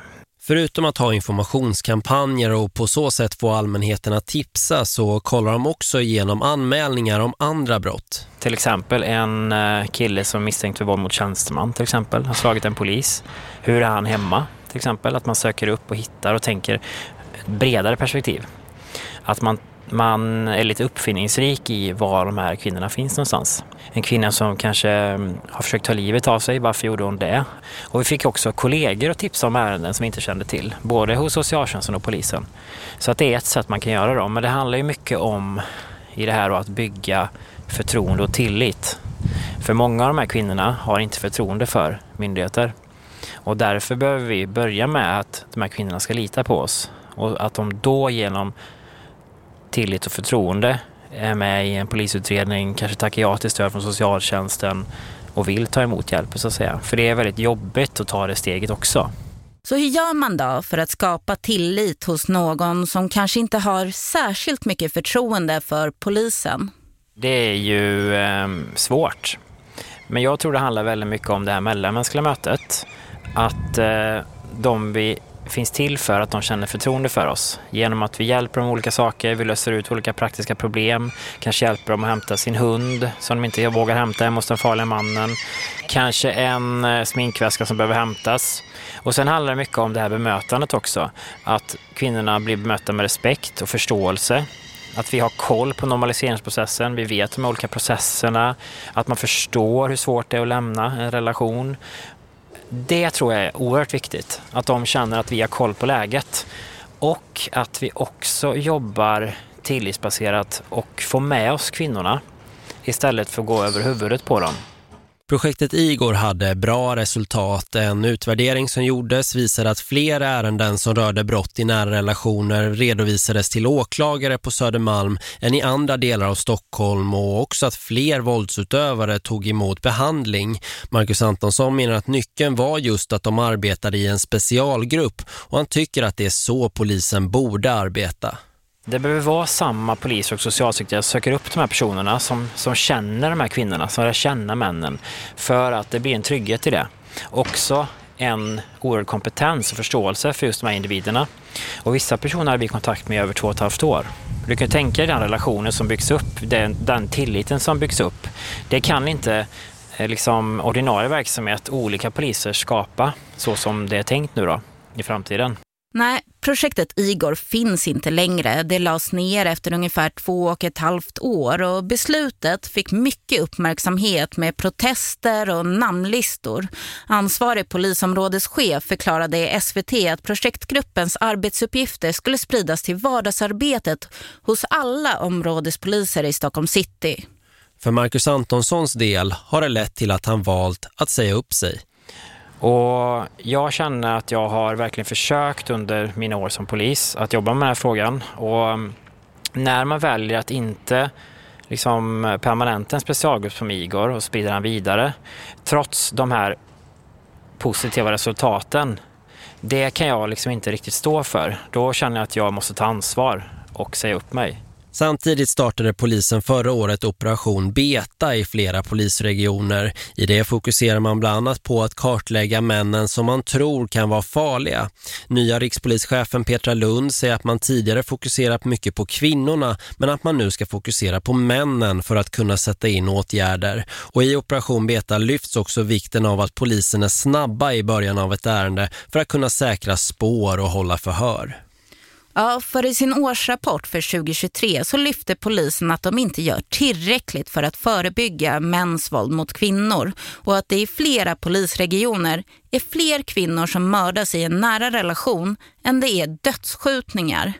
Förutom att ha informationskampanjer och på så sätt få allmänheten att tipsa så kollar de också igenom anmälningar om andra brott. Till exempel en eh, kille som misstänkt för våld mot tjänsteman till exempel har slagit en polis. Hur är han hemma till exempel? Att man söker upp och hittar och tänker ett bredare perspektiv. Att man man är lite uppfinningsrik i var de här kvinnorna finns någonstans. En kvinna som kanske mm, har försökt ta livet av sig, varför gjorde hon det? Och vi fick också kollegor att tipsa om ärenden som vi inte kände till, både hos socialtjänsten och polisen. Så att det är ett sätt man kan göra då, men det handlar ju mycket om i det här att bygga förtroende och tillit. För många av de här kvinnorna har inte förtroende för myndigheter. Och därför behöver vi börja med att de här kvinnorna ska lita på oss och att de då genom tillit och förtroende är med i en polisutredning, kanske tackar ja till stöd från socialtjänsten och vill ta emot hjälp så att säga. För det är väldigt jobbigt att ta det steget också. Så hur gör man då för att skapa tillit hos någon som kanske inte har särskilt mycket förtroende för polisen? Det är ju eh, svårt. Men jag tror det handlar väldigt mycket om det här mellanmänskliga mötet. Att eh, de vi finns till för att de känner förtroende för oss. Genom att vi hjälper dem med olika saker, vi löser ut olika praktiska problem, kanske hjälper dem att hämta sin hund som de inte vågar hämta hemma hos den farliga mannen. Kanske en eh, sminkväska som behöver hämtas. Och sen handlar det mycket om det här bemötandet också. Att kvinnorna blir bemötta med respekt och förståelse. Att vi har koll på normaliseringsprocessen, vi vet de olika processerna, att man förstår hur svårt det är att lämna en relation det tror jag är oerhört viktigt. Att de känner att vi har koll på läget. Och att vi också jobbar tillitsbaserat och får med oss kvinnorna istället för att gå över huvudet på dem. Projektet Igor hade bra resultat. En utvärdering som gjordes visade att fler ärenden som rörde brott i nära relationer redovisades till åklagare på Södermalm än i andra delar av Stockholm och också att fler våldsutövare tog emot behandling. Marcus Antonsson menar att nyckeln var just att de arbetade i en specialgrupp och han tycker att det är så polisen borde arbeta. Det behöver vara samma polis och socialsekreterare som söker upp de här personerna som, som känner de här kvinnorna, som lär känna männen. För att det blir en trygghet i det. också en oerhörd kompetens och förståelse för just de här individerna. Och vissa personer har vi kontakt med i över två och ett halvt år. Du kan tänka dig den relationen som byggs upp, den, den tilliten som byggs upp. Det kan inte eh, liksom ordinarie verksamhet, olika poliser skapa så som det är tänkt nu då i framtiden. Nej, projektet Igor finns inte längre. Det lades ner efter ungefär två och ett halvt år och beslutet fick mycket uppmärksamhet med protester och namnlistor. Ansvarig polisområdeschef förklarade i SVT att projektgruppens arbetsuppgifter skulle spridas till vardagsarbetet hos alla områdespoliser i Stockholm city. För Marcus Antonssons del har det lett till att han valt att säga upp sig. Och jag känner att jag har verkligen försökt under mina år som polis att jobba med den här frågan. Och mm, när man väljer att inte liksom permanenta en specialgrupp som Igor och sprida den vidare, trots de här positiva resultaten, det kan jag liksom inte riktigt stå för. Då känner jag att jag måste ta ansvar och säga upp mig. Samtidigt startade polisen förra året operation Beta i flera polisregioner. I det fokuserar man bland annat på att kartlägga männen som man tror kan vara farliga. Nya rikspolischefen Petra Lund säger att man tidigare fokuserat mycket på kvinnorna men att man nu ska fokusera på männen för att kunna sätta in åtgärder. Och i operation Beta lyfts också vikten av att polisen är snabba i början av ett ärende för att kunna säkra spår och hålla förhör. Ja, för i sin årsrapport för 2023 så lyfter polisen att de inte gör tillräckligt för att förebygga mäns våld mot kvinnor och att det i flera polisregioner är fler kvinnor som mördas i en nära relation än det är dödsskjutningar.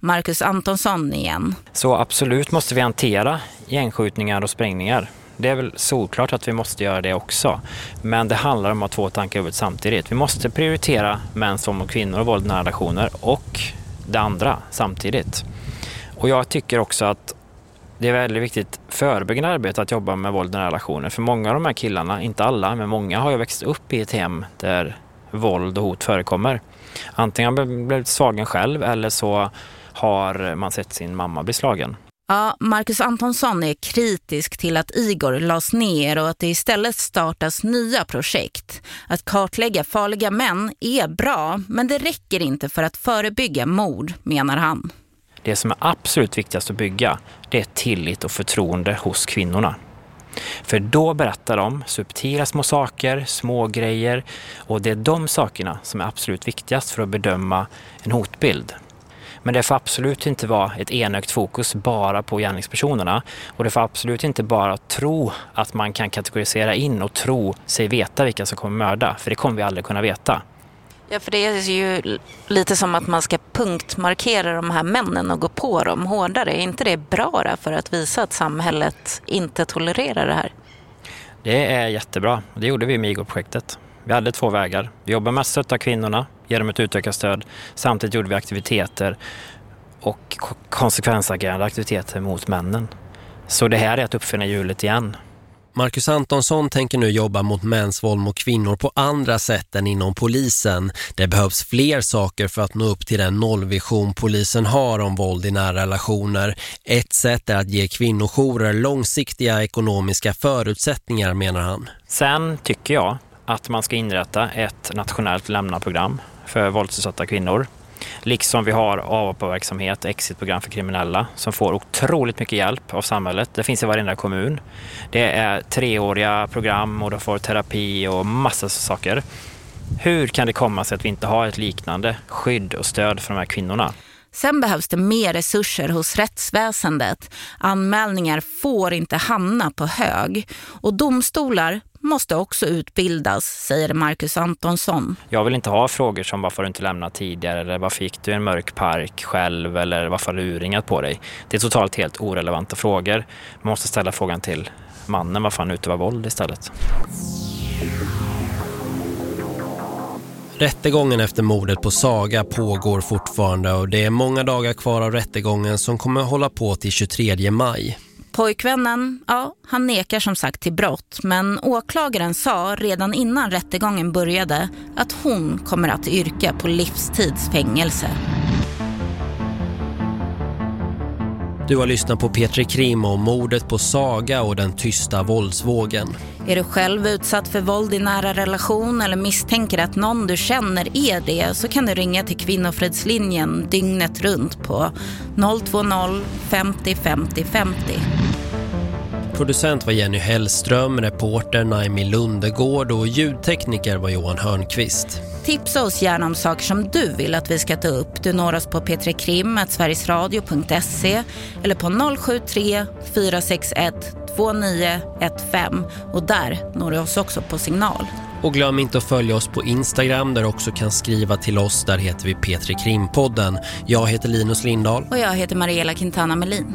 Marcus Antonsson igen. Så absolut måste vi hantera gängskjutningar och sprängningar. Det är väl solklart att vi måste göra det också. Men det handlar om att två tankar i huvudet samtidigt. Vi måste prioritera mäns våld mot kvinnor och våld i nära relationer och det andra samtidigt. Och jag tycker också att det är väldigt viktigt förebyggande arbete att jobba med våld i relationer. För många av de här killarna, inte alla, men många har ju växt upp i ett hem där våld och hot förekommer. Antingen har man blivit slagen själv eller så har man sett sin mamma bli slagen. Ja, Marcus Antonsson är kritisk till att Igor lades ner och att det istället startas nya projekt. Att kartlägga farliga män är bra, men det räcker inte för att förebygga mord, menar han. Det som är absolut viktigast att bygga, det är tillit och förtroende hos kvinnorna. För då berättar de subtila små saker, små grejer och det är de sakerna som är absolut viktigast för att bedöma en hotbild. Men det får absolut inte vara ett enögt fokus bara på gärningspersonerna. Och det får absolut inte bara tro att man kan kategorisera in och tro sig veta vilka som kommer mörda. För det kommer vi aldrig kunna veta. Ja, för det är ju lite som att man ska punktmarkera de här männen och gå på dem hårdare. Är inte det bra för att visa att samhället inte tolererar det här? Det är jättebra. Det gjorde vi med IGO-projektet. Vi hade två vägar. Vi jobbar med att stötta kvinnorna, ge dem ett utökat stöd. Samtidigt gjorde vi aktiviteter och konsekvensagerande aktiviteter mot männen. Så det här är att uppfinna hjulet igen. Marcus Antonsson tänker nu jobba mot mäns våld mot kvinnor på andra sätt än inom polisen. Det behövs fler saker för att nå upp till den nollvision polisen har om våld i nära relationer. Ett sätt är att ge kvinnojourer långsiktiga ekonomiska förutsättningar, menar han. Sen tycker jag att man ska inrätta ett nationellt lämnaprogram för våldsutsatta kvinnor. Liksom vi har AVP-verksamhet, exitprogram för kriminella som får otroligt mycket hjälp av samhället. Det finns i varenda kommun. Det är treåriga program och de får terapi och massa saker. Hur kan det komma sig att vi inte har ett liknande skydd och stöd för de här kvinnorna? Sen behövs det mer resurser hos rättsväsendet. Anmälningar får inte hamna på hög. Och domstolar måste också utbildas, säger Marcus Antonsson. Jag vill inte ha frågor som varför du inte lämnat tidigare eller varför gick du i en mörk park själv eller varför har du uringat på dig? Det är totalt helt orelevanta frågor. Man måste ställa frågan till mannen varför han utövar våld istället. Rättegången efter mordet på Saga pågår fortfarande och det är många dagar kvar av rättegången som kommer hålla på till 23 maj. Pojkvännen, ja, han nekar som sagt till brott men åklagaren sa redan innan rättegången började att hon kommer att yrka på livstidsfängelse. Du har lyssnat på Petri Krim om mordet på Saga och den tysta våldsvågen. Är du själv utsatt för våld i nära relation eller misstänker att någon du känner är det så kan du ringa till Kvinnofridslinjen dygnet runt på 020 50 50 50. Producent var Jenny Hellström, reporter Naimi Lundegård och ljudtekniker var Johan Hörnqvist. Tipsa oss gärna om saker som du vill att vi ska ta upp. Du når oss på p3krim.sverigesradio.se eller på 073 461 2915 och där når du oss också på signal. Och glöm inte att följa oss på Instagram där du också kan skriva till oss. Där heter vi Petri Krimpodden. Jag heter Linus Lindahl. Och jag heter Mariella Quintana Melin.